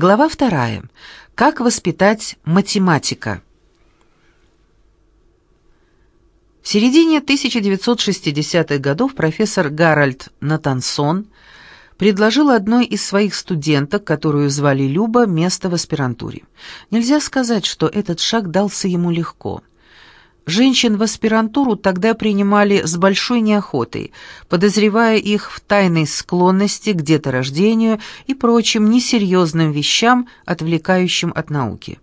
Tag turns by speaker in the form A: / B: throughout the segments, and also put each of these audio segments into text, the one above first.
A: Глава вторая. Как воспитать математика? В середине 1960-х годов профессор Гарольд Натансон предложил одной из своих студенток, которую звали Люба, место в аспирантуре. Нельзя сказать, что этот шаг дался ему легко. Женщин в аспирантуру тогда принимали с большой неохотой, подозревая их в тайной склонности к деторождению и прочим несерьезным вещам, отвлекающим от науки.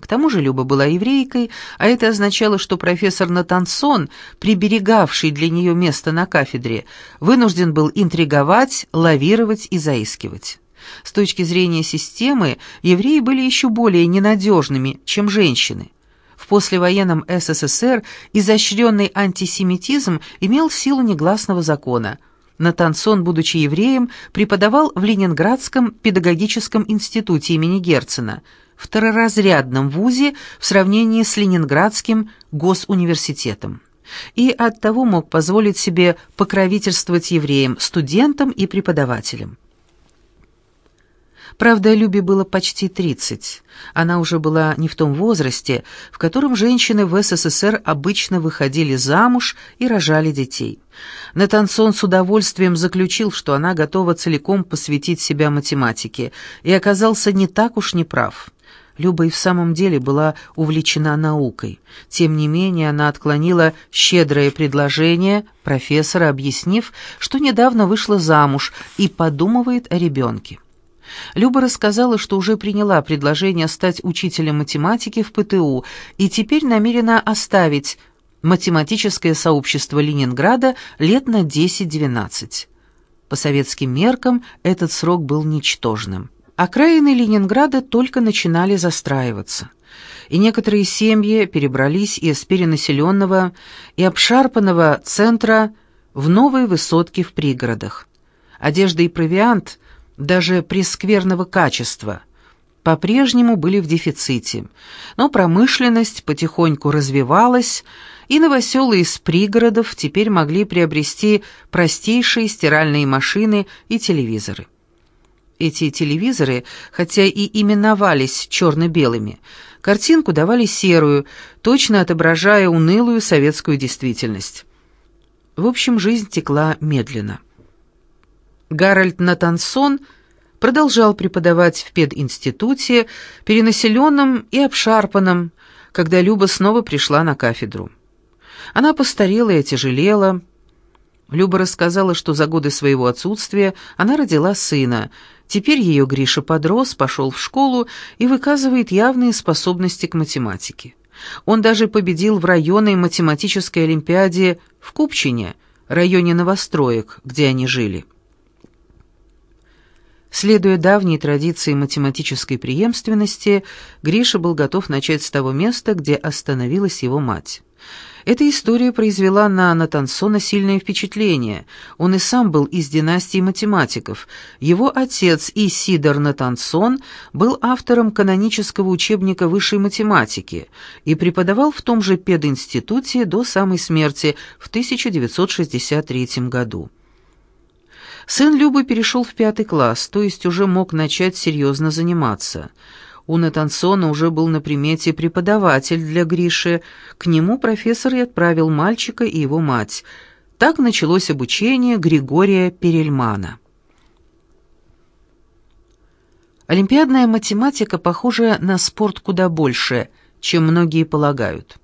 A: К тому же Люба была еврейкой, а это означало, что профессор Натансон, приберегавший для нее место на кафедре, вынужден был интриговать, лавировать и заискивать. С точки зрения системы, евреи были еще более ненадежными, чем женщины. В послевоенном СССР изощренный антисемитизм имел силу негласного закона. Натансон, будучи евреем, преподавал в Ленинградском педагогическом институте имени Герцена, второразрядном вузе в сравнении с Ленинградским госуниверситетом и оттого мог позволить себе покровительствовать евреям, студентам и преподавателям. Правда, Любе было почти 30. Она уже была не в том возрасте, в котором женщины в СССР обычно выходили замуж и рожали детей. Натансон с удовольствием заключил, что она готова целиком посвятить себя математике, и оказался не так уж неправ. Люба и в самом деле была увлечена наукой. Тем не менее, она отклонила щедрое предложение профессора, объяснив, что недавно вышла замуж и подумывает о ребенке. Люба рассказала, что уже приняла предложение стать учителем математики в ПТУ и теперь намерена оставить математическое сообщество Ленинграда лет на 10-12. По советским меркам этот срок был ничтожным. Окраины Ленинграда только начинали застраиваться, и некоторые семьи перебрались из перенаселенного и обшарпанного центра в новые высотки в пригородах. Одежда и провиант – даже прескверного качества, по-прежнему были в дефиците, но промышленность потихоньку развивалась, и новоселы из пригородов теперь могли приобрести простейшие стиральные машины и телевизоры. Эти телевизоры, хотя и именовались черно-белыми, картинку давали серую, точно отображая унылую советскую действительность. В общем, жизнь текла медленно. Гарольд Натансон продолжал преподавать в пединституте, перенаселенном и обшарпанном, когда Люба снова пришла на кафедру. Она постарела и отяжелела. Люба рассказала, что за годы своего отсутствия она родила сына. Теперь ее Гриша подрос, пошел в школу и выказывает явные способности к математике. Он даже победил в районной математической олимпиаде в Купчине, районе новостроек, где они жили. Следуя давней традиции математической преемственности, Гриша был готов начать с того места, где остановилась его мать. Эта история произвела на Натансона сильное впечатление. Он и сам был из династии математиков. Его отец Исидор Натансон был автором канонического учебника высшей математики и преподавал в том же пединституте до самой смерти в 1963 году. Сын Любы перешел в пятый класс, то есть уже мог начать серьезно заниматься. У Натансона уже был на примете преподаватель для Гриши, к нему профессор и отправил мальчика и его мать. Так началось обучение Григория Перельмана. Олимпиадная математика похожа на спорт куда больше, чем многие полагают.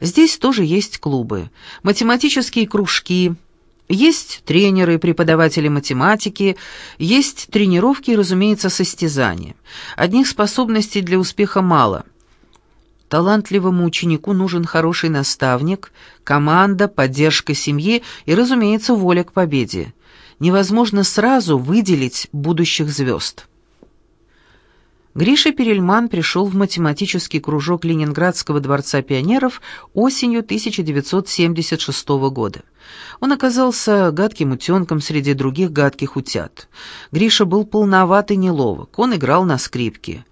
A: Здесь тоже есть клубы, математические кружки – есть тренеры, преподаватели математики, есть тренировки и, разумеется, состязания. Одних способностей для успеха мало. Талантливому ученику нужен хороший наставник, команда, поддержка семьи и, разумеется, воля к победе. Невозможно сразу выделить будущих звезд. Гриша Перельман пришел в математический кружок Ленинградского дворца пионеров осенью 1976 года. Он оказался гадким утенком среди других гадких утят. Гриша был полноват и неловок, он играл на скрипке.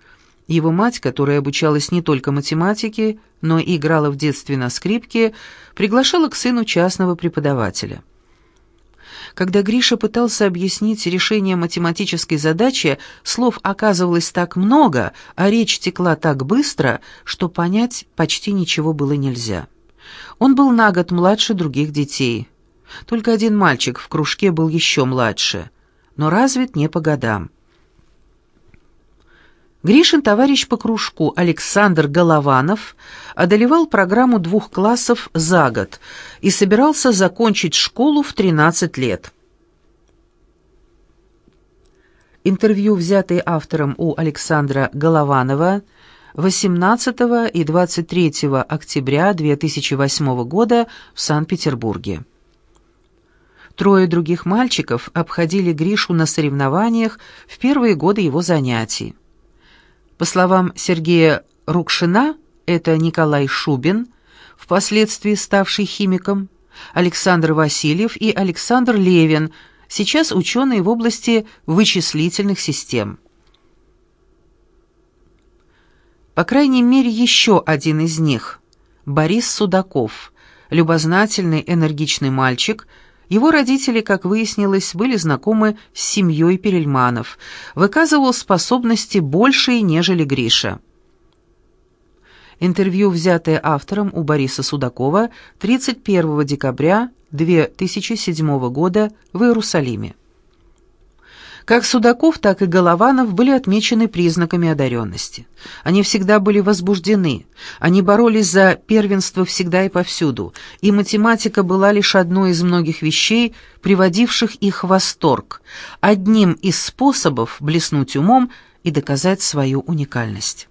A: Его мать, которая обучалась не только математике, но и играла в детстве на скрипке, приглашала к сыну частного преподавателя. Когда Гриша пытался объяснить решение математической задачи, слов оказывалось так много, а речь текла так быстро, что понять почти ничего было нельзя. Он был на год младше других детей. Только один мальчик в кружке был еще младше, но развит не по годам. Гришин товарищ по кружку Александр Голованов одолевал программу двух классов за год и собирался закончить школу в 13 лет. Интервью, взятые автором у Александра Голованова 18 и 23 октября 2008 года в Санкт-Петербурге. Трое других мальчиков обходили Гришу на соревнованиях в первые годы его занятий. По словам Сергея Рукшина, это Николай Шубин, впоследствии ставший химиком, Александр Васильев и Александр Левин, сейчас ученые в области вычислительных систем. По крайней мере, еще один из них – Борис Судаков, любознательный, энергичный мальчик – его родители, как выяснилось, были знакомы с семьей Перельманов, выказывал способности большие, нежели Гриша. Интервью, взятое автором у Бориса Судакова 31 декабря 2007 года в Иерусалиме. Как Судаков, так и Голованов были отмечены признаками одаренности. Они всегда были возбуждены, они боролись за первенство всегда и повсюду, и математика была лишь одной из многих вещей, приводивших их в восторг, одним из способов блеснуть умом и доказать свою уникальность.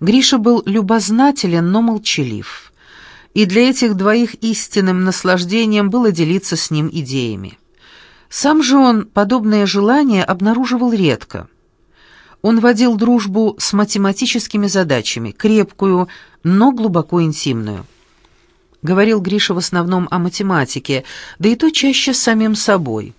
A: Гриша был любознателен, но молчалив, и для этих двоих истинным наслаждением было делиться с ним идеями. Сам же он подобное желание обнаруживал редко. Он водил дружбу с математическими задачами, крепкую, но глубоко интимную. Говорил Гриша в основном о математике, да и то чаще с самим собой.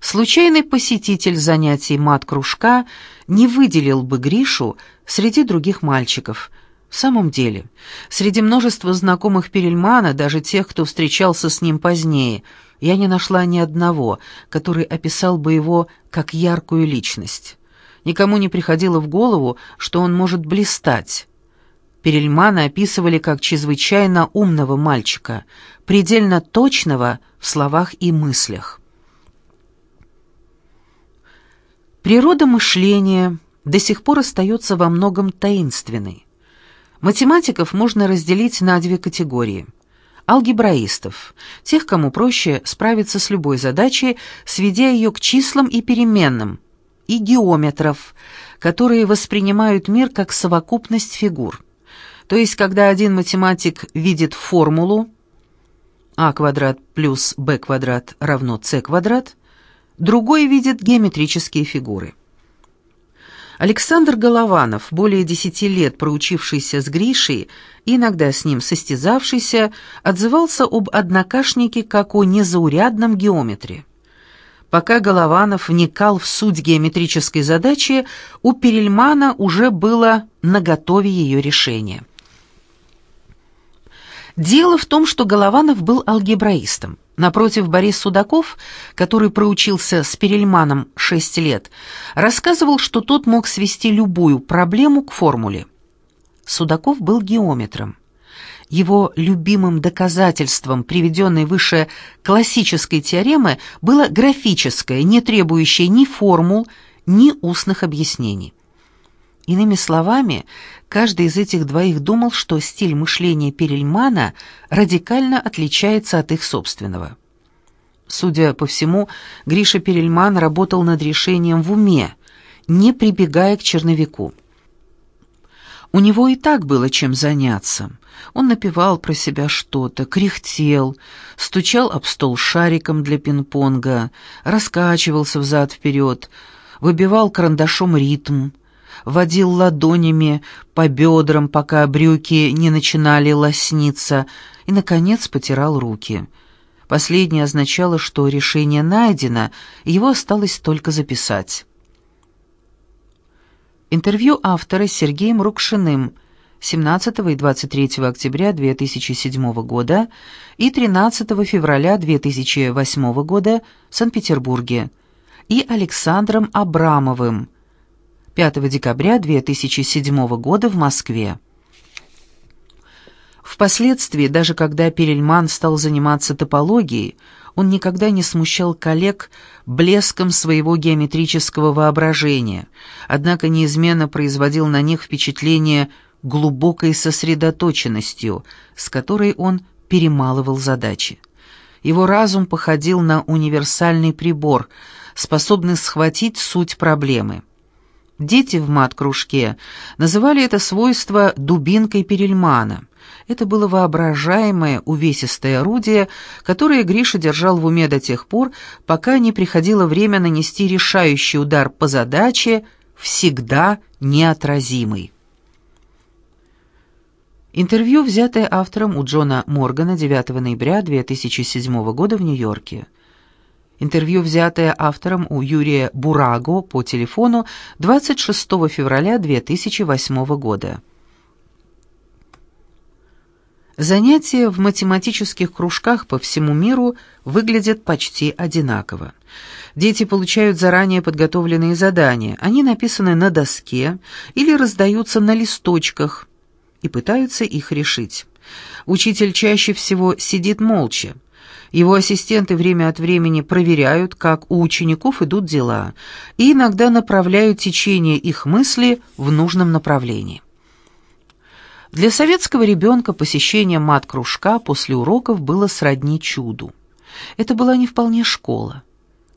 A: Случайный посетитель занятий мат-кружка не выделил бы Гришу среди других мальчиков. В самом деле, среди множества знакомых Перельмана, даже тех, кто встречался с ним позднее – я не нашла ни одного, который описал бы его как яркую личность. Никому не приходило в голову, что он может блистать. Перельмана описывали как чрезвычайно умного мальчика, предельно точного в словах и мыслях. Природа мышления до сих пор остается во многом таинственной. Математиков можно разделить на две категории – алгебраистов, тех, кому проще справиться с любой задачей, сведя ее к числам и переменным, и геометров, которые воспринимают мир как совокупность фигур. То есть, когда один математик видит формулу а квадрат плюс b квадрат равно c квадрат, другой видит геометрические фигуры. Александр Голованов, более десяти лет проучившийся с Гришей, иногда с ним состязавшийся, отзывался об однокашнике как о незаурядном геометре. Пока Голованов вникал в суть геометрической задачи, у Перельмана уже было наготове ее решение. Дело в том, что Голованов был алгебраистом. Напротив, Борис Судаков, который проучился с Перельманом шесть лет, рассказывал, что тот мог свести любую проблему к формуле. Судаков был геометром. Его любимым доказательством приведенной выше классической теоремы было графическое, не требующее ни формул, ни устных объяснений. Иными словами, каждый из этих двоих думал, что стиль мышления Перельмана радикально отличается от их собственного. Судя по всему, Гриша Перельман работал над решением в уме, не прибегая к черновику. У него и так было чем заняться. Он напевал про себя что-то, кряхтел, стучал об стол шариком для пинг-понга, раскачивался взад-вперед, выбивал карандашом ритм, водил ладонями по бедрам, пока брюки не начинали лосниться, и, наконец, потирал руки. Последнее означало, что решение найдено, и его осталось только записать. Интервью автора с Сергеем Рукшиным, 17 и 23 октября 2007 года и 13 февраля 2008 года в Санкт-Петербурге, и Александром Абрамовым 5 декабря 2007 года в Москве. Впоследствии, даже когда Перельман стал заниматься топологией, он никогда не смущал коллег блеском своего геометрического воображения, однако неизменно производил на них впечатление глубокой сосредоточенностью, с которой он перемалывал задачи. Его разум походил на универсальный прибор, способный схватить суть проблемы. Дети в мат-кружке называли это свойство «дубинкой Перельмана», это было воображаемое увесистое орудие, которое Гриша держал в уме до тех пор, пока не приходило время нанести решающий удар по задаче, всегда неотразимый. Интервью, взятое автором у Джона Моргана 9 ноября 2007 года в Нью-Йорке. Интервью, взятое автором у Юрия Бураго по телефону 26 февраля 2008 года. Занятия в математических кружках по всему миру выглядят почти одинаково. Дети получают заранее подготовленные задания, они написаны на доске или раздаются на листочках и пытаются их решить. Учитель чаще всего сидит молча. Его ассистенты время от времени проверяют, как у учеников идут дела, и иногда направляют течение их мысли в нужном направлении. Для советского ребенка посещение мат-кружка после уроков было сродни чуду. Это была не вполне школа.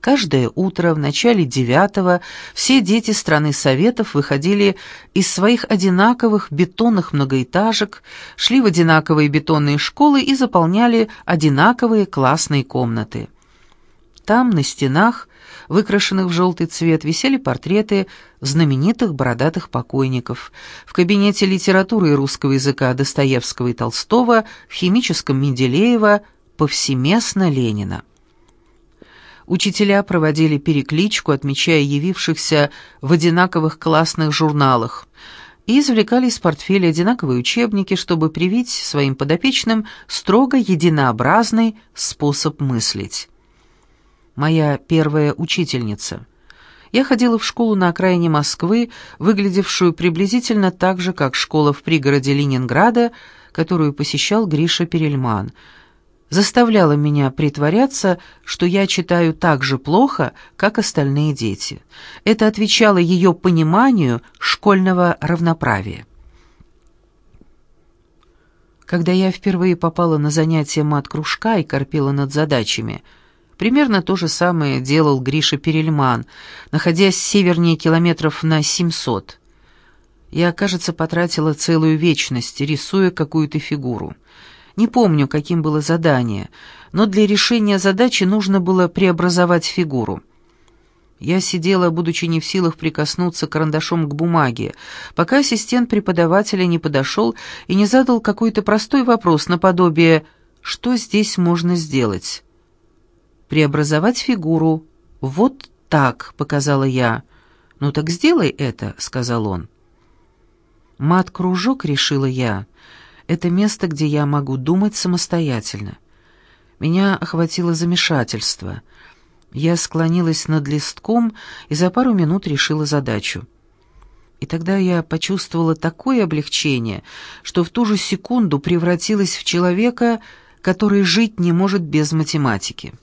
A: Каждое утро в начале девятого все дети страны Советов выходили из своих одинаковых бетонных многоэтажек, шли в одинаковые бетонные школы и заполняли одинаковые классные комнаты. Там, на стенах, выкрашенных в желтый цвет, висели портреты знаменитых бородатых покойников. В кабинете литературы и русского языка Достоевского и Толстого, в химическом Менделеева, повсеместно Ленина. Учителя проводили перекличку, отмечая явившихся в одинаковых классных журналах, и извлекали из портфеля одинаковые учебники, чтобы привить своим подопечным строго единообразный способ мыслить моя первая учительница. Я ходила в школу на окраине Москвы, выглядевшую приблизительно так же, как школа в пригороде Ленинграда, которую посещал Гриша Перельман. Заставляла меня притворяться, что я читаю так же плохо, как остальные дети. Это отвечало ее пониманию школьного равноправия. Когда я впервые попала на занятия мат-кружка и корпела над задачами – Примерно то же самое делал Гриша Перельман, находясь севернее километров на 700. Я, кажется, потратила целую вечность, рисуя какую-то фигуру. Не помню, каким было задание, но для решения задачи нужно было преобразовать фигуру. Я сидела, будучи не в силах прикоснуться карандашом к бумаге, пока ассистент преподавателя не подошел и не задал какой-то простой вопрос наподобие «Что здесь можно сделать?» преобразовать фигуру. Вот так, показала я. Ну так сделай это, сказал он. Мат-кружок, решила я, это место, где я могу думать самостоятельно. Меня охватило замешательство. Я склонилась над листком и за пару минут решила задачу. И тогда я почувствовала такое облегчение, что в ту же секунду превратилась в человека, который жить не может без математики.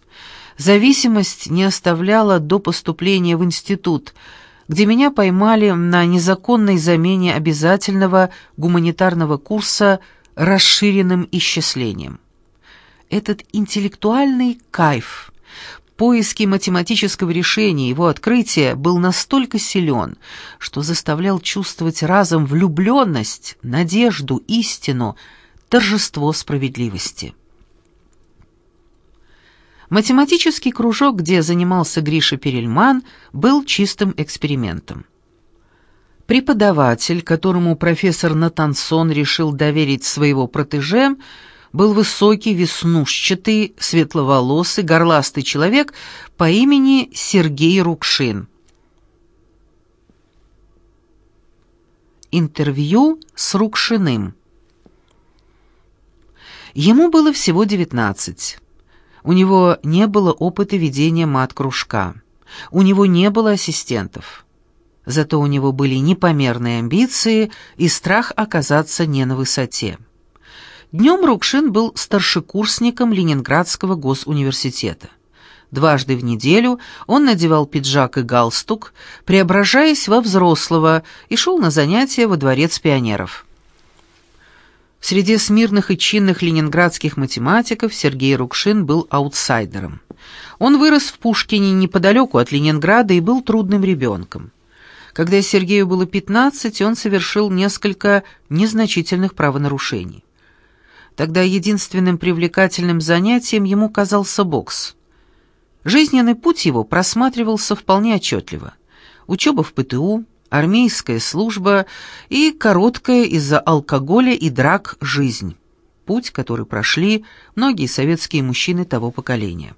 A: Зависимость не оставляла до поступления в институт, где меня поймали на незаконной замене обязательного гуманитарного курса расширенным исчислением. Этот интеллектуальный кайф, поиски математического решения, его открытие был настолько силен, что заставлял чувствовать разом влюбленность, надежду, истину, торжество справедливости. Математический кружок, где занимался Гриша Перельман, был чистым экспериментом. Преподаватель, которому профессор Натансон решил доверить своего протеже, был высокий, веснушчатый, светловолосый, горластый человек по имени Сергей Рукшин. Интервью с Рукшиным. Ему было всего девятнадцать. У него не было опыта ведения мат-кружка. У него не было ассистентов. Зато у него были непомерные амбиции и страх оказаться не на высоте. Днем Рукшин был старшекурсником Ленинградского госуниверситета. Дважды в неделю он надевал пиджак и галстук, преображаясь во взрослого, и шел на занятия во дворец пионеров. Среди смирных и чинных ленинградских математиков Сергей Рукшин был аутсайдером. Он вырос в Пушкине неподалеку от Ленинграда и был трудным ребенком. Когда Сергею было 15, он совершил несколько незначительных правонарушений. Тогда единственным привлекательным занятием ему казался бокс. Жизненный путь его просматривался вполне отчетливо. Учеба в ПТУ, армейская служба и короткая из-за алкоголя и драк жизнь. Путь, который прошли многие советские мужчины того поколения.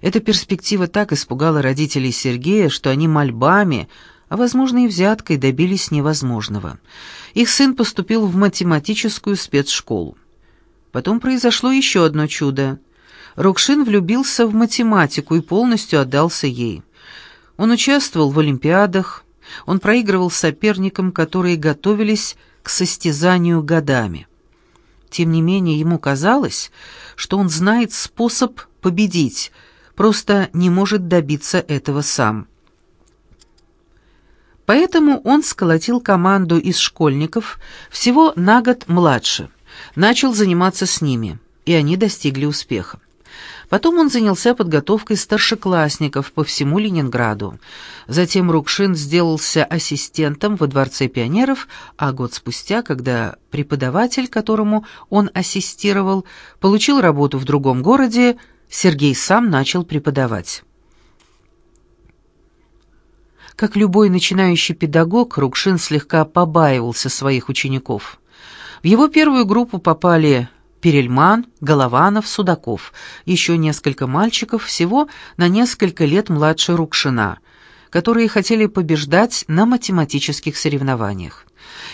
A: Эта перспектива так испугала родителей Сергея, что они мольбами, а, возможно, и взяткой добились невозможного. Их сын поступил в математическую спецшколу. Потом произошло еще одно чудо. Рокшин влюбился в математику и полностью отдался ей. Он участвовал в олимпиадах, он проигрывал соперникам, которые готовились к состязанию годами. Тем не менее, ему казалось, что он знает способ победить, просто не может добиться этого сам. Поэтому он сколотил команду из школьников всего на год младше, начал заниматься с ними, и они достигли успеха. Потом он занялся подготовкой старшеклассников по всему Ленинграду. Затем Рукшин сделался ассистентом во Дворце пионеров, а год спустя, когда преподаватель, которому он ассистировал, получил работу в другом городе, Сергей сам начал преподавать. Как любой начинающий педагог, Рукшин слегка побаивался своих учеников. В его первую группу попали Перельман, Голованов, Судаков, еще несколько мальчиков, всего на несколько лет младше Рукшина, которые хотели побеждать на математических соревнованиях.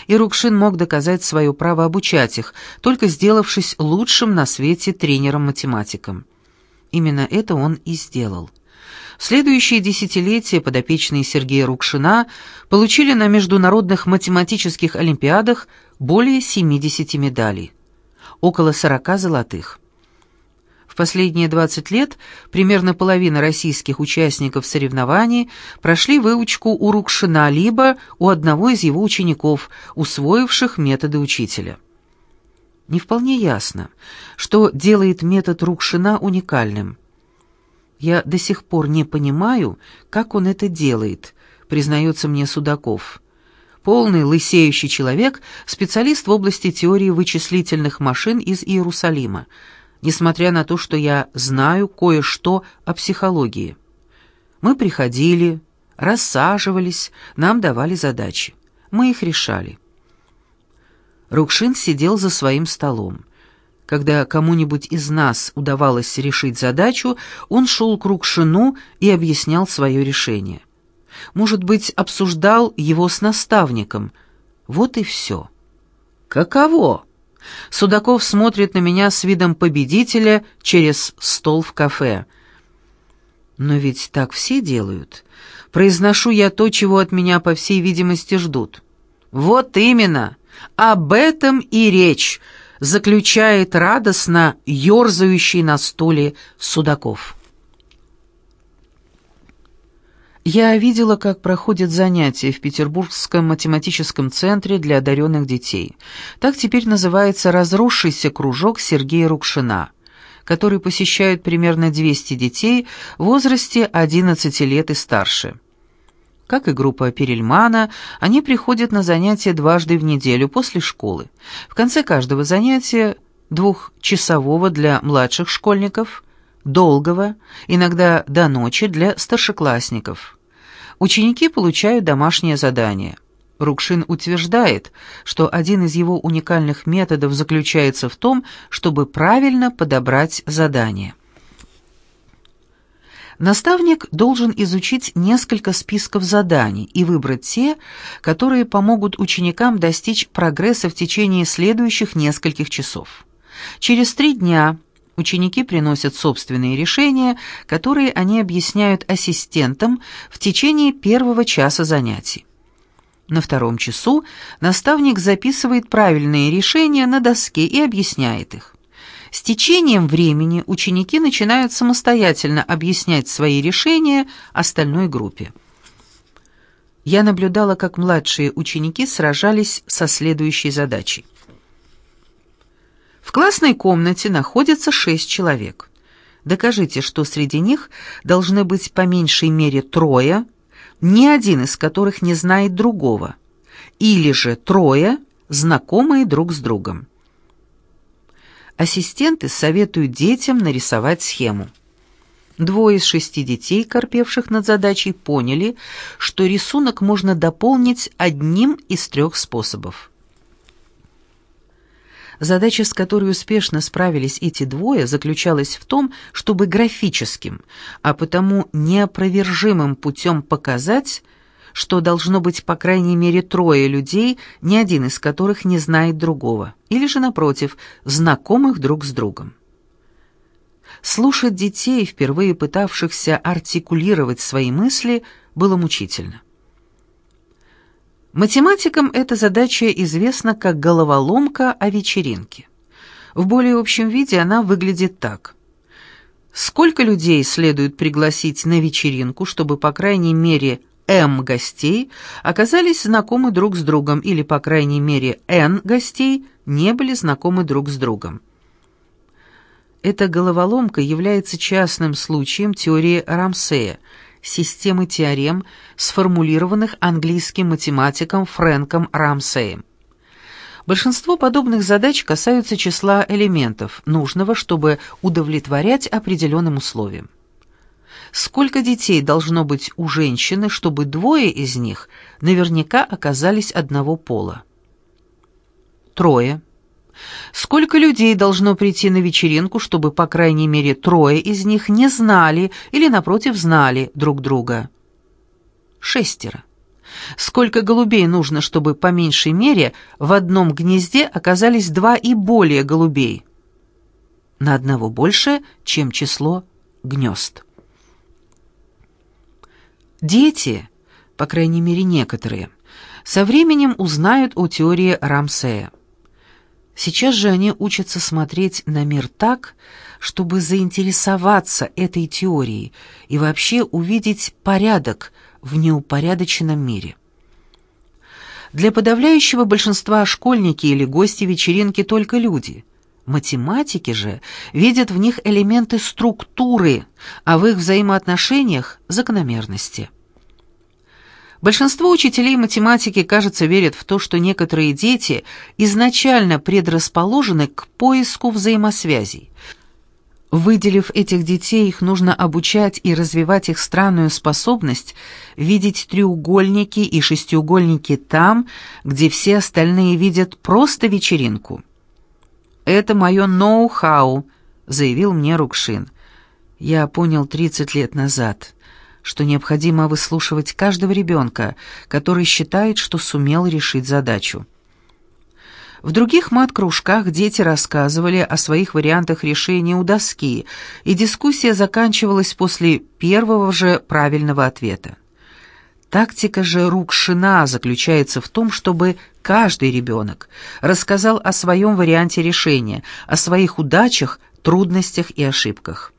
A: И Рукшин мог доказать свое право обучать их, только сделавшись лучшим на свете тренером-математиком. Именно это он и сделал. В следующие десятилетия подопечные Сергея Рукшина получили на международных математических олимпиадах более 70 медалей около 40 золотых. В последние 20 лет примерно половина российских участников соревнований прошли выучку у Рукшина либо у одного из его учеников, усвоивших методы учителя. Не вполне ясно, что делает метод Рукшина уникальным. Я до сих пор не понимаю, как он это делает, признается мне Судаков полный лысеющий человек, специалист в области теории вычислительных машин из Иерусалима, несмотря на то, что я знаю кое-что о психологии. Мы приходили, рассаживались, нам давали задачи. Мы их решали. Рукшин сидел за своим столом. Когда кому-нибудь из нас удавалось решить задачу, он шел к Рукшину и объяснял свое решение. Может быть, обсуждал его с наставником. Вот и все. Каково? Судаков смотрит на меня с видом победителя через стол в кафе. Но ведь так все делают. Произношу я то, чего от меня, по всей видимости, ждут. Вот именно. Об этом и речь, заключает радостно ерзающий на стуле Судаков. Я видела, как проходят занятия в Петербургском математическом центре для одаренных детей. Так теперь называется разросшийся кружок Сергея Рукшина, который посещают примерно 200 детей в возрасте 11 лет и старше. Как и группа Перельмана, они приходят на занятия дважды в неделю после школы. В конце каждого занятия, двухчасового для младших школьников, долгого, иногда до ночи для старшеклассников – Ученики получают домашнее задание. Рукшин утверждает, что один из его уникальных методов заключается в том, чтобы правильно подобрать задание. Наставник должен изучить несколько списков заданий и выбрать те, которые помогут ученикам достичь прогресса в течение следующих нескольких часов. Через три дня ученики приносят собственные решения, которые они объясняют ассистентам в течение первого часа занятий. На втором часу наставник записывает правильные решения на доске и объясняет их. С течением времени ученики начинают самостоятельно объяснять свои решения остальной группе. Я наблюдала, как младшие ученики сражались со следующей задачей. В классной комнате находится шесть человек. Докажите, что среди них должны быть по меньшей мере трое, ни один из которых не знает другого, или же трое, знакомые друг с другом. Ассистенты советуют детям нарисовать схему. Двое из шести детей, корпевших над задачей, поняли, что рисунок можно дополнить одним из трех способов. Задача, с которой успешно справились эти двое, заключалась в том, чтобы графическим, а потому неопровержимым путем показать, что должно быть по крайней мере трое людей, ни один из которых не знает другого, или же, напротив, знакомых друг с другом. Слушать детей, впервые пытавшихся артикулировать свои мысли, было мучительно. Математикам эта задача известна как головоломка о вечеринке. В более общем виде она выглядит так. Сколько людей следует пригласить на вечеринку, чтобы, по крайней мере, М гостей оказались знакомы друг с другом или, по крайней мере, Н гостей не были знакомы друг с другом. Эта головоломка является частным случаем теории Рамсея – системы теорем, сформулированных английским математиком Фрэнком Рамсеем. Большинство подобных задач касаются числа элементов, нужного, чтобы удовлетворять определенным условиям. Сколько детей должно быть у женщины, чтобы двое из них наверняка оказались одного пола? Трое. Сколько людей должно прийти на вечеринку, чтобы, по крайней мере, трое из них не знали или, напротив, знали друг друга? Шестеро. Сколько голубей нужно, чтобы, по меньшей мере, в одном гнезде оказались два и более голубей? На одного больше, чем число гнезд. Дети, по крайней мере некоторые, со временем узнают о теории Рамсея. Сейчас же они учатся смотреть на мир так, чтобы заинтересоваться этой теорией и вообще увидеть порядок в неупорядоченном мире. Для подавляющего большинства школьники или гости вечеринки только люди. Математики же видят в них элементы структуры, а в их взаимоотношениях – закономерности. Большинство учителей математики, кажется, верят в то, что некоторые дети изначально предрасположены к поиску взаимосвязей. Выделив этих детей, их нужно обучать и развивать их странную способность видеть треугольники и шестиугольники там, где все остальные видят просто вечеринку. «Это мое ноу-хау», — заявил мне Рукшин. «Я понял 30 лет назад» что необходимо выслушивать каждого ребенка, который считает, что сумел решить задачу. В других мат-кружках дети рассказывали о своих вариантах решения у доски, и дискуссия заканчивалась после первого же правильного ответа. Тактика же Рукшина заключается в том, чтобы каждый ребенок рассказал о своем варианте решения, о своих удачах, трудностях и ошибках.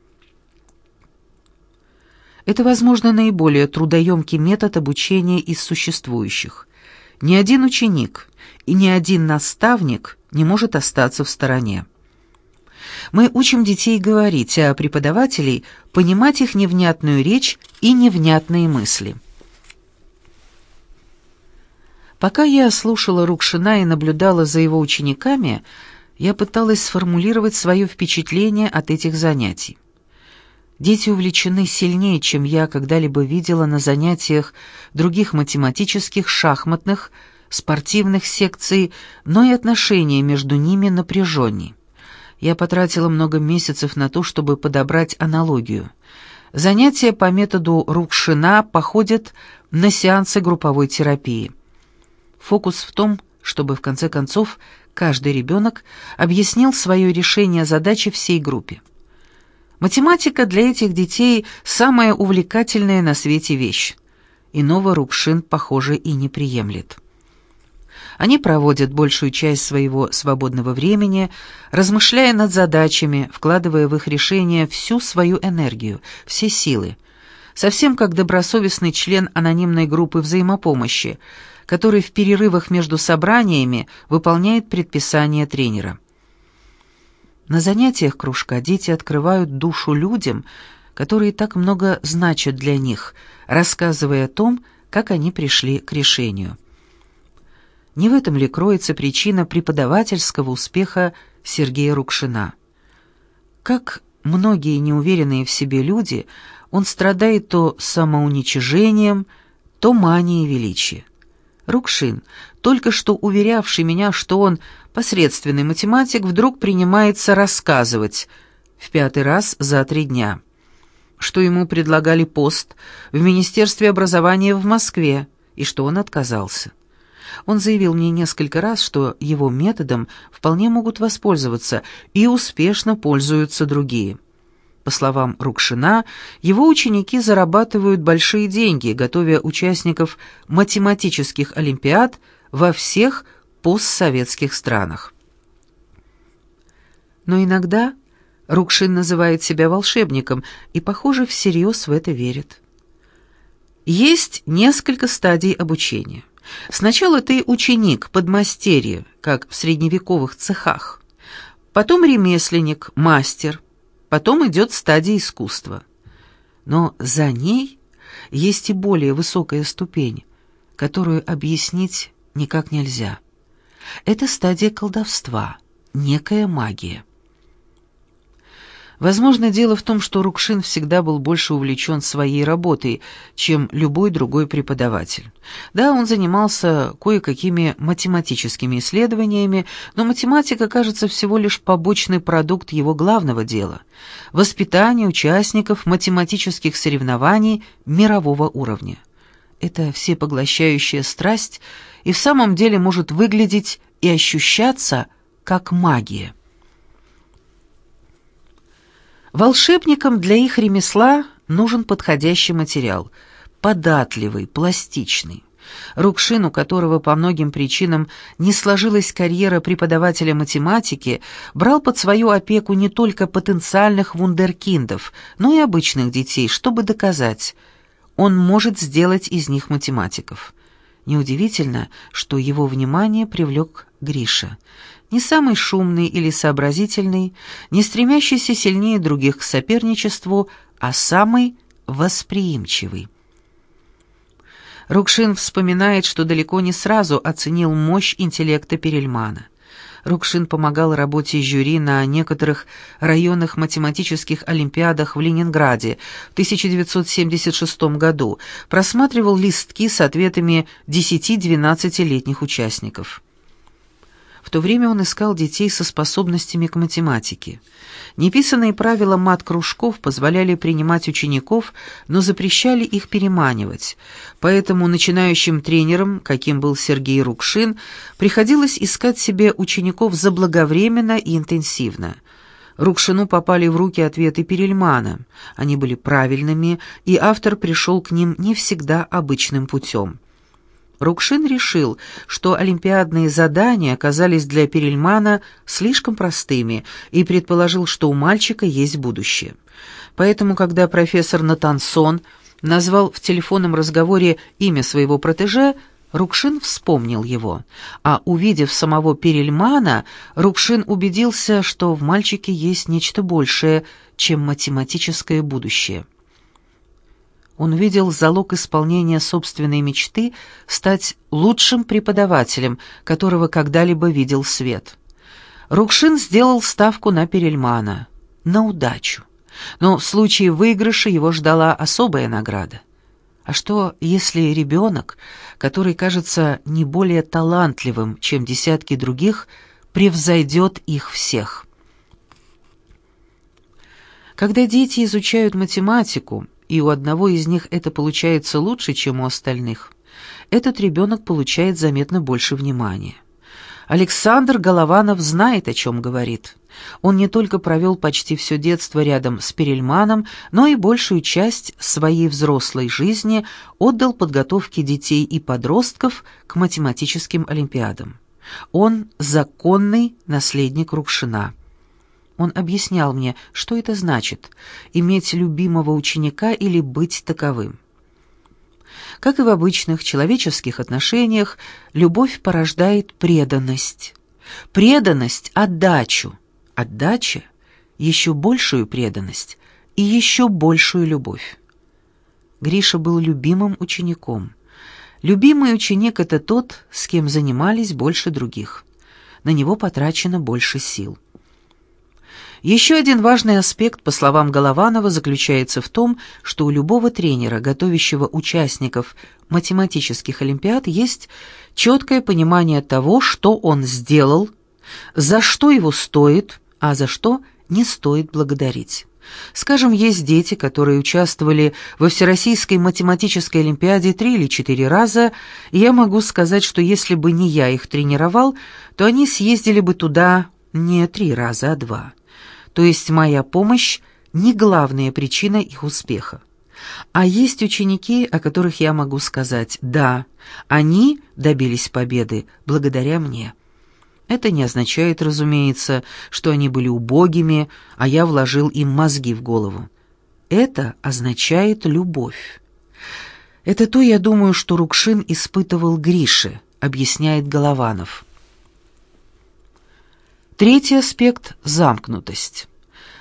A: Это, возможно, наиболее трудоемкий метод обучения из существующих. Ни один ученик и ни один наставник не может остаться в стороне. Мы учим детей говорить, а преподавателей понимать их невнятную речь и невнятные мысли. Пока я слушала Рукшина и наблюдала за его учениками, я пыталась сформулировать свое впечатление от этих занятий. Дети увлечены сильнее, чем я когда-либо видела на занятиях других математических, шахматных, спортивных секций, но и отношения между ними напряженней. Я потратила много месяцев на то, чтобы подобрать аналогию. Занятия по методу Рукшина походят на сеансы групповой терапии. Фокус в том, чтобы в конце концов каждый ребенок объяснил свое решение задачи всей группе. Математика для этих детей – самая увлекательная на свете вещь. Иного Рукшин, похоже, и не приемлет. Они проводят большую часть своего свободного времени, размышляя над задачами, вкладывая в их решение всю свою энергию, все силы. Совсем как добросовестный член анонимной группы взаимопомощи, который в перерывах между собраниями выполняет предписания тренера. На занятиях кружка дети открывают душу людям, которые так много значат для них, рассказывая о том, как они пришли к решению. Не в этом ли кроется причина преподавательского успеха Сергея Рукшина? Как многие неуверенные в себе люди, он страдает то самоуничижением, то манией величия. Рукшин, только что уверявший меня, что он посредственный математик, вдруг принимается рассказывать в пятый раз за три дня, что ему предлагали пост в Министерстве образования в Москве и что он отказался. Он заявил мне несколько раз, что его методом вполне могут воспользоваться и успешно пользуются другие. По словам Рукшина, его ученики зарабатывают большие деньги, готовя участников математических олимпиад во всех постсоветских странах. Но иногда Рукшин называет себя волшебником и, похоже, всерьез в это верит. Есть несколько стадий обучения. Сначала ты ученик, подмастерье, как в средневековых цехах. Потом ремесленник, мастер. Потом идет стадия искусства. Но за ней есть и более высокая ступень, которую объяснить никак нельзя. Это стадия колдовства, некая магия. Возможно, дело в том, что Рукшин всегда был больше увлечен своей работой, чем любой другой преподаватель. Да, он занимался кое-какими математическими исследованиями, но математика, кажется, всего лишь побочный продукт его главного дела – воспитание участников математических соревнований мирового уровня. Это всепоглощающая страсть и в самом деле может выглядеть и ощущаться как магия. Волшебникам для их ремесла нужен подходящий материал, податливый, пластичный. Рукшин, у которого по многим причинам не сложилась карьера преподавателя математики, брал под свою опеку не только потенциальных вундеркиндов, но и обычных детей, чтобы доказать, он может сделать из них математиков. Неудивительно, что его внимание привлек Гриша не самый шумный или сообразительный, не стремящийся сильнее других к соперничеству, а самый восприимчивый. Рукшин вспоминает, что далеко не сразу оценил мощь интеллекта Перельмана. Рукшин помогал работе жюри на некоторых районных математических олимпиадах в Ленинграде в 1976 году, просматривал листки с ответами 10-12-летних участников. В то время он искал детей со способностями к математике. Неписанные правила мат-кружков позволяли принимать учеников, но запрещали их переманивать. Поэтому начинающим тренерам, каким был Сергей Рукшин, приходилось искать себе учеников заблаговременно и интенсивно. Рукшину попали в руки ответы Перельмана. Они были правильными, и автор пришел к ним не всегда обычным путем. Рукшин решил, что олимпиадные задания оказались для Перельмана слишком простыми и предположил, что у мальчика есть будущее. Поэтому, когда профессор Натансон назвал в телефонном разговоре имя своего протеже, Рукшин вспомнил его, а увидев самого Перельмана, Рукшин убедился, что в мальчике есть нечто большее, чем математическое будущее. Он видел залог исполнения собственной мечты стать лучшим преподавателем, которого когда-либо видел свет. Рукшин сделал ставку на Перельмана, на удачу. Но в случае выигрыша его ждала особая награда. А что, если ребенок, который кажется не более талантливым, чем десятки других, превзойдет их всех? Когда дети изучают математику, и у одного из них это получается лучше, чем у остальных, этот ребенок получает заметно больше внимания. Александр Голованов знает, о чем говорит. Он не только провел почти все детство рядом с Перельманом, но и большую часть своей взрослой жизни отдал подготовке детей и подростков к математическим олимпиадам. Он законный наследник Рукшина. Он объяснял мне, что это значит — иметь любимого ученика или быть таковым. Как и в обычных человеческих отношениях, любовь порождает преданность. Преданность — отдачу. Отдача — еще большую преданность и еще большую любовь. Гриша был любимым учеником. Любимый ученик — это тот, с кем занимались больше других. На него потрачено больше сил. Еще один важный аспект, по словам Голованова, заключается в том, что у любого тренера, готовящего участников математических олимпиад, есть четкое понимание того, что он сделал, за что его стоит, а за что не стоит благодарить. Скажем, есть дети, которые участвовали во Всероссийской математической олимпиаде три или четыре раза, и я могу сказать, что если бы не я их тренировал, то они съездили бы туда не три раза, а два. То есть моя помощь не главная причина их успеха. А есть ученики, о которых я могу сказать «да», они добились победы благодаря мне. Это не означает, разумеется, что они были убогими, а я вложил им мозги в голову. Это означает любовь. Это то, я думаю, что Рукшин испытывал Грише, объясняет Голованов. Третий аспект — замкнутость.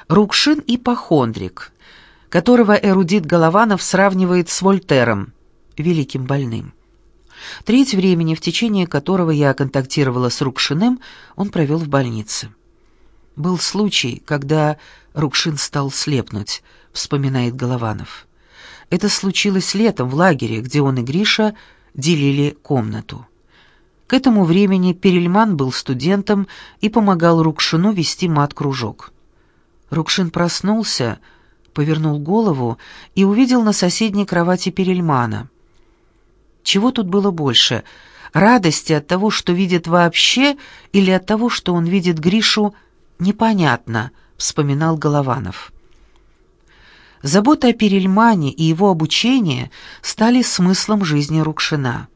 A: Рукшин — ипохондрик, которого эрудит Голованов сравнивает с Вольтером, великим больным. Треть времени, в течение которого я контактировала с Рукшиным, он провел в больнице. Был случай, когда Рукшин стал слепнуть, вспоминает Голованов. Это случилось летом в лагере, где он и Гриша делили комнату. К этому времени Перельман был студентом и помогал Рукшину вести мат-кружок. Рукшин проснулся, повернул голову и увидел на соседней кровати Перельмана. Чего тут было больше? Радости от того, что видит вообще, или от того, что он видит Гришу, непонятно, вспоминал Голованов. Забота о Перельмане и его обучение стали смыслом жизни Рукшина.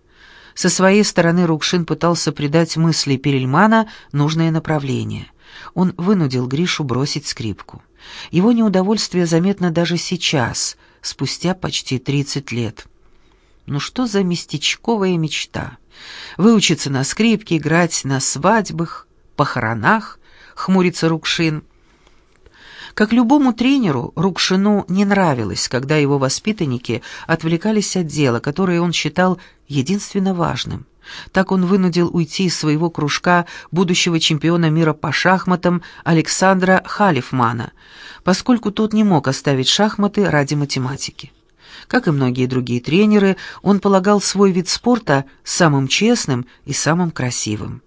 A: Со своей стороны Рукшин пытался придать мысли Перельмана нужное направление. Он вынудил Гришу бросить скрипку. Его неудовольствие заметно даже сейчас, спустя почти 30 лет. Ну что за местечковая мечта? Выучиться на скрипке, играть на свадьбах, похоронах, хмурится Рукшин. Как любому тренеру, Рукшину не нравилось, когда его воспитанники отвлекались от дела, которое он считал единственно важным. Так он вынудил уйти из своего кружка будущего чемпиона мира по шахматам Александра Халифмана, поскольку тот не мог оставить шахматы ради математики. Как и многие другие тренеры, он полагал свой вид спорта самым честным и самым красивым.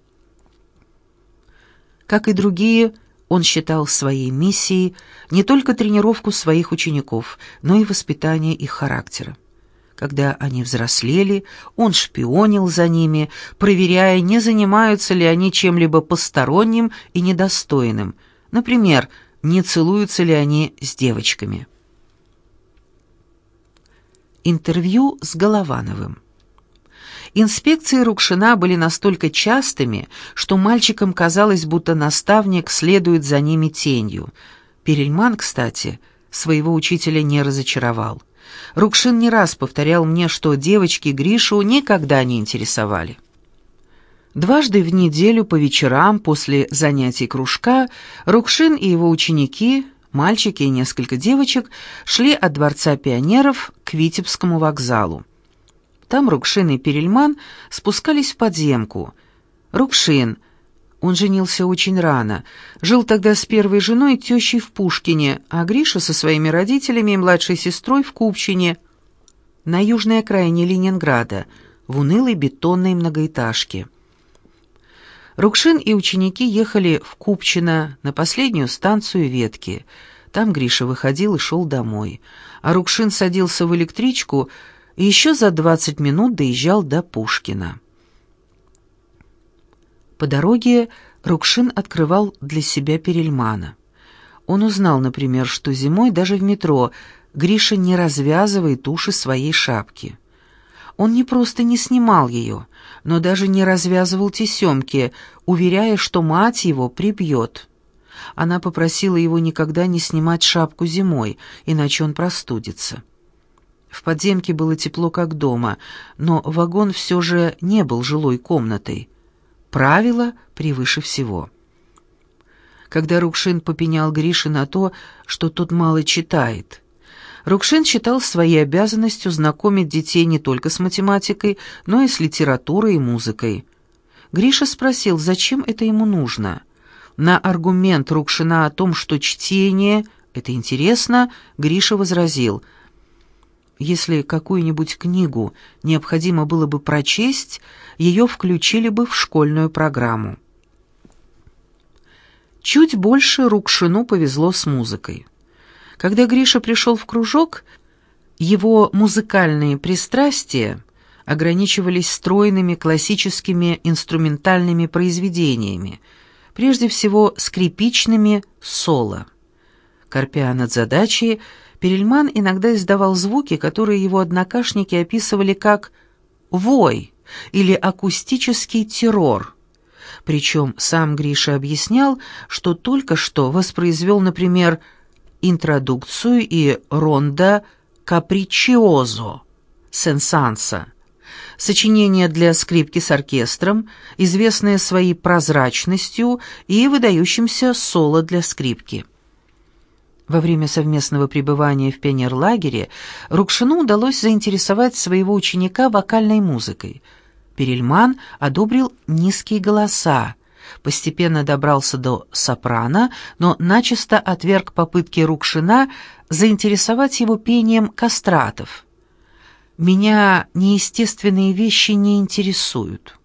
A: Как и другие, он считал своей миссией не только тренировку своих учеников, но и воспитание их характера. Когда они взрослели, он шпионил за ними, проверяя, не занимаются ли они чем-либо посторонним и недостойным, например, не целуются ли они с девочками. Интервью с Головановым. Инспекции Рукшина были настолько частыми, что мальчикам казалось, будто наставник следует за ними тенью. Перельман, кстати, своего учителя не разочаровал. Рукшин не раз повторял мне, что девочки Гришу никогда не интересовали. Дважды в неделю по вечерам после занятий кружка Рукшин и его ученики, мальчики и несколько девочек, шли от Дворца пионеров к Витебскому вокзалу. Там Рукшин и Перельман спускались в подземку. Рукшин — он женился очень рано. Жил тогда с первой женой тещей в Пушкине, а Гриша со своими родителями и младшей сестрой в Купчине, на южной окраине Ленинграда, в унылой бетонной многоэтажке. Рукшин и ученики ехали в Купчино на последнюю станцию ветки. Там Гриша выходил и шел домой, а Рукшин садился в электричку и еще за двадцать минут доезжал до Пушкина. По дороге Рукшин открывал для себя Перельмана. Он узнал, например, что зимой даже в метро Гриша не развязывает уши своей шапки. Он не просто не снимал ее, но даже не развязывал тесемки, уверяя, что мать его прибьет. Она попросила его никогда не снимать шапку зимой, иначе он простудится. В подземке было тепло, как дома, но вагон все же не был жилой комнатой. Правило превыше всего. Когда Рукшин попенял Грише на то, что тот мало читает. Рукшин считал своей обязанностью знакомить детей не только с математикой, но и с литературой и музыкой. Гриша спросил, зачем это ему нужно. На аргумент Рукшина о том, что чтение — это интересно, Гриша возразил — если какую-нибудь книгу необходимо было бы прочесть, ее включили бы в школьную программу. Чуть больше Рукшину повезло с музыкой. Когда Гриша пришел в кружок, его музыкальные пристрастия ограничивались стройными классическими инструментальными произведениями, прежде всего скрипичными соло. Корпя над задачей, Перельман иногда издавал звуки, которые его однокашники описывали как «вой» или «акустический террор». Причем сам Гриша объяснял, что только что воспроизвел, например, интродукцию и ронда «капричиозо» Сенсанса, сочинение для скрипки с оркестром, известное своей прозрачностью и выдающимся соло для скрипки. Во время совместного пребывания в пионерлагере Рукшину удалось заинтересовать своего ученика вокальной музыкой. Перельман одобрил низкие голоса, постепенно добрался до сопрано, но начисто отверг попытки Рукшина заинтересовать его пением кастратов. «Меня неестественные вещи не интересуют».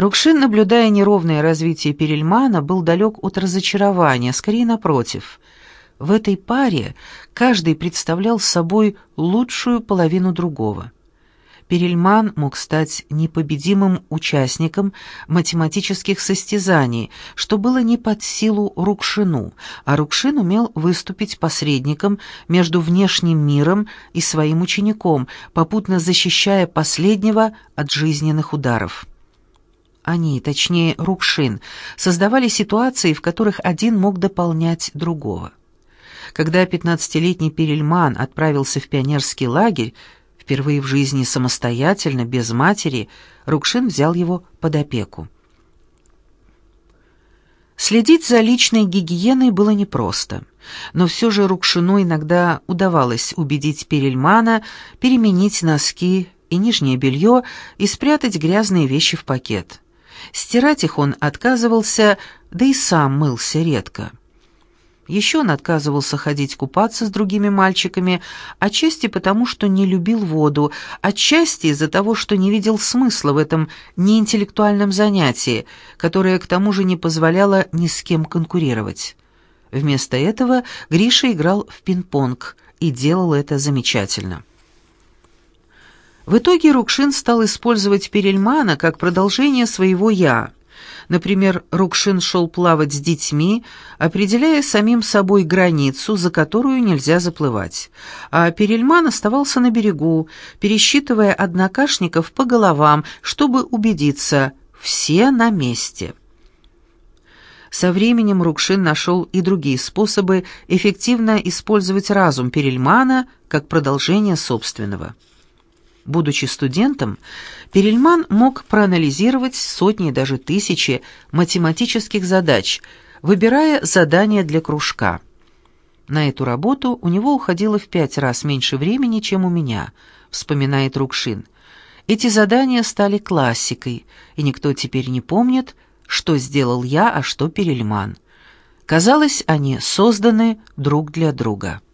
A: Рукшин, наблюдая неровное развитие Перельмана, был далек от разочарования, скорее напротив. В этой паре каждый представлял собой лучшую половину другого. Перельман мог стать непобедимым участником математических состязаний, что было не под силу Рукшину, а Рукшин умел выступить посредником между внешним миром и своим учеником, попутно защищая последнего от жизненных ударов. Они, точнее Рукшин, создавали ситуации, в которых один мог дополнять другого. Когда пятнадцатилетний Перельман отправился в пионерский лагерь, впервые в жизни самостоятельно, без матери, Рукшин взял его под опеку. Следить за личной гигиеной было непросто, но все же Рукшину иногда удавалось убедить Перельмана переменить носки и нижнее белье и спрятать грязные вещи в пакет. Стирать их он отказывался, да и сам мылся редко. Еще он отказывался ходить купаться с другими мальчиками, отчасти потому, что не любил воду, отчасти из-за того, что не видел смысла в этом неинтеллектуальном занятии, которое к тому же не позволяло ни с кем конкурировать. Вместо этого Гриша играл в пинг-понг и делал это замечательно. В итоге Рукшин стал использовать Перельмана как продолжение своего «я». Например, Рукшин шел плавать с детьми, определяя самим собой границу, за которую нельзя заплывать, а Перельман оставался на берегу, пересчитывая однокашников по головам, чтобы убедиться – все на месте. Со временем Рукшин нашел и другие способы эффективно использовать разум Перельмана как продолжение собственного. Будучи студентом, Перельман мог проанализировать сотни, даже тысячи математических задач, выбирая задания для кружка. На эту работу у него уходило в пять раз меньше времени, чем у меня, вспоминает Рукшин. Эти задания стали классикой, и никто теперь не помнит, что сделал я, а что Перельман. Казалось, они созданы друг для друга.